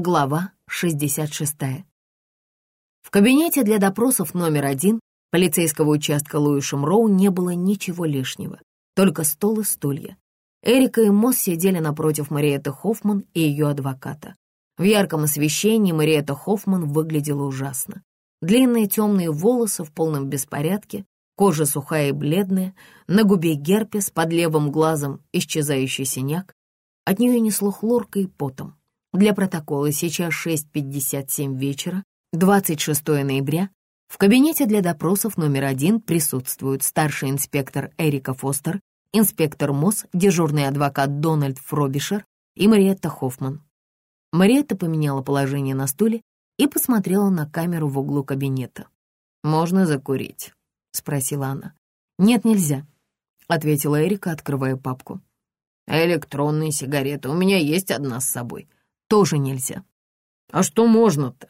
Глава 66. В кабинете для допросов номер один полицейского участка Луишем Роу не было ничего лишнего, только стол и стулья. Эрика и Мосс сидели напротив Мариетты Хоффман и ее адвоката. В ярком освещении Мариетта Хоффман выглядела ужасно. Длинные темные волосы в полном беспорядке, кожа сухая и бледная, на губе герпес, под левым глазом исчезающий синяк. От нее несло хлоркой и потом. Для протокола сейчас 6.57 вечера, 26 ноября. В кабинете для допросов номер один присутствуют старший инспектор Эрика Фостер, инспектор МОС, дежурный адвокат Дональд Фробишер и Мариетта Хоффман. Мариетта поменяла положение на стуле и посмотрела на камеру в углу кабинета. «Можно закурить?» — спросила она. «Нет, нельзя», — ответила Эрика, открывая папку. «Электронные сигареты. У меня есть одна с собой», тоже нельзя. А что можно-то?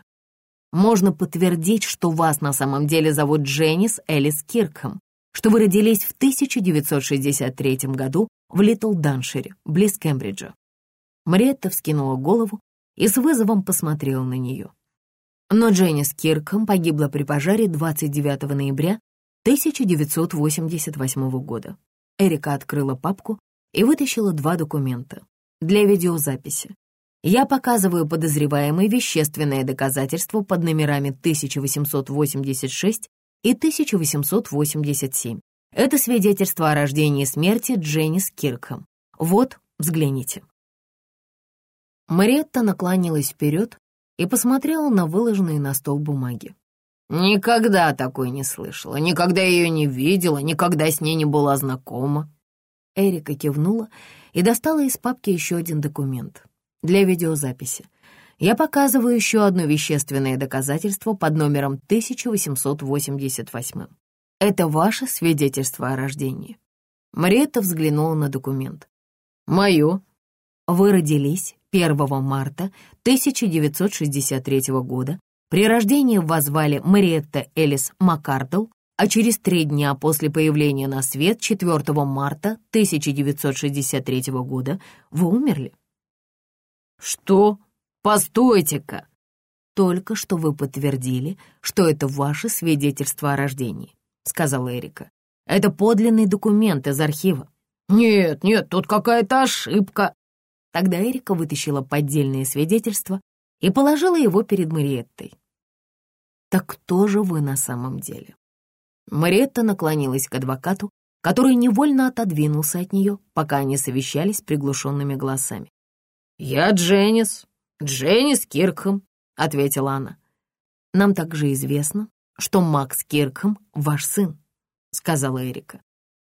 Можно подтвердить, что вас на самом деле зовут Дженнис Элис Киркхэм, что вы родились в 1963 году в Литл Даншире, близ Кембриджа. Мариетта вскинула голову и с вызовом посмотрела на нее. Но Дженнис Киркхэм погибла при пожаре 29 ноября 1988 года. Эрика открыла папку и вытащила два документа для видеозаписи. Я показываю подозреваемой вещественное доказательство под номерами 1886 и 1887. Это свидетельство о рождении и смерти Дженнис Киркхэм. Вот, взгляните. Мариетта наклонилась вперед и посмотрела на выложенные на стол бумаги. «Никогда такой не слышала, никогда ее не видела, никогда с ней не была знакома». Эрика кивнула и достала из папки еще один документ для видеозаписи. Я показываю еще одно вещественное доказательство под номером 1888. Это ваше свидетельство о рождении. Мариетта взглянула на документ. Мое. Вы родились 1 марта 1963 года. При рождении вас звали Мариетта Элис Маккардл, а через три дня после появления на свет 4 марта 1963 года вы умерли. «Что? Постойте-ка!» «Только что вы подтвердили, что это ваше свидетельство о рождении», — сказала Эрика. «Это подлинный документ из архива». «Нет, нет, тут какая-то ошибка». Тогда Эрика вытащила поддельное свидетельство и положила его перед Мариеттой. «Так кто же вы на самом деле?» Мариетта наклонилась к адвокату, который невольно отодвинулся от нее, пока они совещались приглушенными голосами. «Я Дженнис, Дженнис Киркхэм», — ответила она. «Нам также известно, что Макс Киркхэм — ваш сын», — сказала Эрика.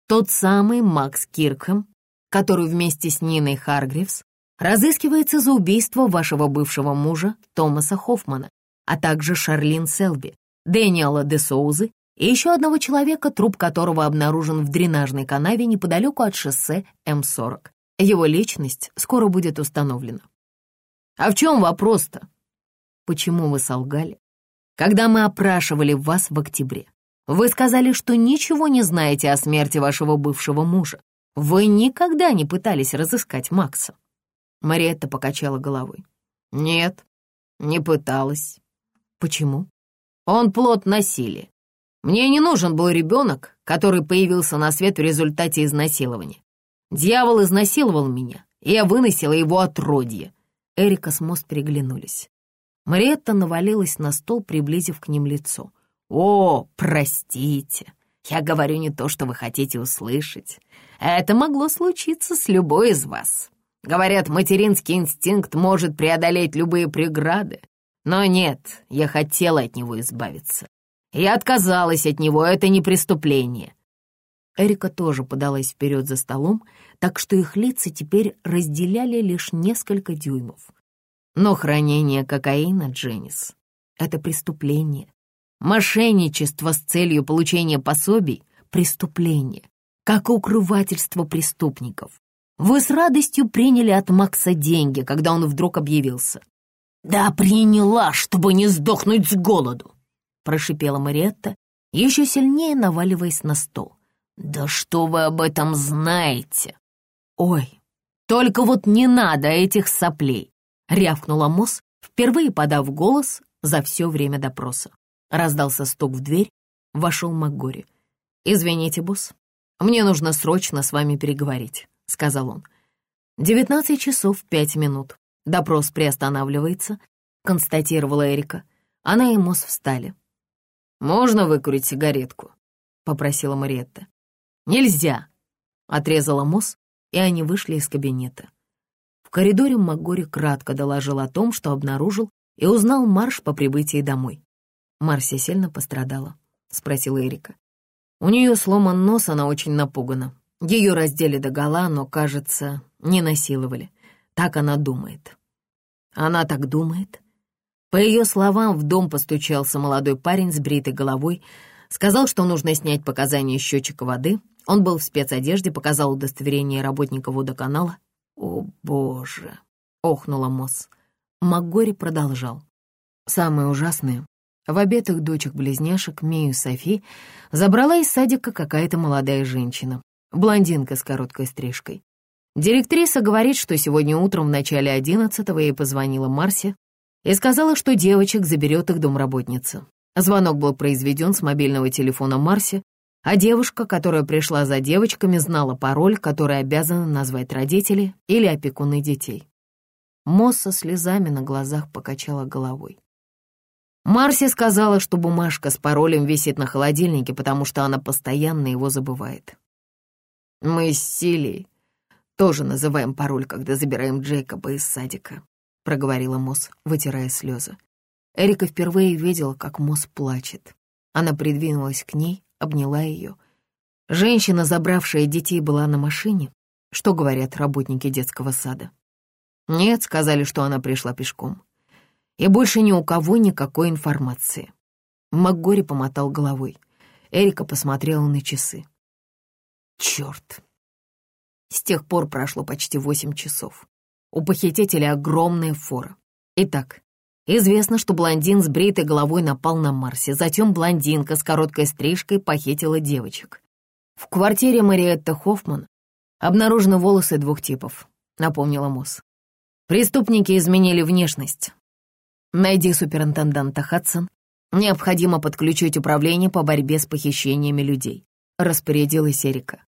«Тот самый Макс Киркхэм, который вместе с Ниной Харгривс разыскивается за убийство вашего бывшего мужа Томаса Хоффмана, а также Шарлин Селби, Дэниела де Соузы и еще одного человека, труп которого обнаружен в дренажной канаве неподалеку от шоссе М-40. Его личность скоро будет установлена. А в чем вопрос-то? Почему вы солгали? Когда мы опрашивали вас в октябре, вы сказали, что ничего не знаете о смерти вашего бывшего мужа. Вы никогда не пытались разыскать Макса. Мариетта покачала головой. Нет, не пыталась. Почему? Он плод насилия. Мне не нужен был ребенок, который появился на свет в результате изнасилования. Дьявол изнасиловал меня, и я выносила его отродье. Эрика с Мост переглянулись. Мариетта навалилась на стол, приблизив к ним лицо. «О, простите, я говорю не то, что вы хотите услышать. Это могло случиться с любой из вас. Говорят, материнский инстинкт может преодолеть любые преграды. Но нет, я хотела от него избавиться. Я отказалась от него, это не преступление. Эрика тоже подалась вперед за столом, так что их лица теперь разделяли лишь несколько дюймов. Но хранение кокаина, Дженнис, — это преступление. Мошенничество с целью получения пособий — преступление, как укрывательство преступников. Вы с радостью приняли от Макса деньги, когда он вдруг объявился. «Да, приняла, чтобы не сдохнуть с голоду», — прошипела Мариетта, еще сильнее наваливаясь на стол. «Да что вы об этом знаете?» «Ой, только вот не надо этих соплей!» — рявкнула Мосс, впервые подав голос за все время допроса. Раздался стук в дверь, вошел МакГори. «Извините, босс, мне нужно срочно с вами переговорить», — сказал он. «Девятнадцать часов пять минут. Допрос приостанавливается», — констатировала Эрика. Она и Мосс встали. «Можно выкурить сигаретку?» — попросила Мариетта. «Нельзя!» — отрезала Мосс, и они вышли из кабинета. В коридоре МакГори кратко доложил о том, что обнаружил и узнал Марш по прибытии домой. «Марси сильно пострадала?» — спросила Эрика. «У нее сломан нос, она очень напугана. Ее раздели догола, но, кажется, не насиловали. Так она думает». «Она так думает?» По ее словам, в дом постучался молодой парень с бритой головой, сказал, что нужно снять показания счетчика воды. Он был в спецодежде, показал удостоверение работника водоканала. «О, боже!» — охнула Мосс. МакГори продолжал. «Самое ужасное, в обед их дочек-близняшек, Мию и Софи, забрала из садика какая-то молодая женщина, блондинка с короткой стрижкой. Директриса говорит, что сегодня утром в начале одиннадцатого ей позвонила Марси и сказала, что девочек заберет их домработница. Звонок был произведен с мобильного телефона Марси, а девушка, которая пришла за девочками, знала пароль, который обязаны назвать родители или опекуны детей. Мосс со слезами на глазах покачала головой. Марси сказала, что бумажка с паролем висит на холодильнике, потому что она постоянно его забывает. Мы с Силией тоже называем пароль, когда забираем Джейкоба из садика, проговорила Мосс, вытирая слезы. Эрика впервые видела, как Мосс плачет. Она придвинулась к ней, обняла ее. Женщина, забравшая детей, была на машине. Что говорят работники детского сада? Нет, сказали, что она пришла пешком и больше ни у кого никакой информации. МакГори помотал головой. Эрика посмотрела на часы. Черт. С тех пор прошло почти восемь часов. У похитителя огромная фора. Итак, известно, что блондин с бритой головой напал на Марсе, затем блондинка с короткой стрижкой похитила девочек. В квартире Мариетты Хоффман обнаружены волосы двух типов, напомнила Мосс. Преступники изменили внешность, Найди суперинтенданта Хадсон. Необходимо подключить управление по борьбе с похищениями людей», — распорядилась Эрика.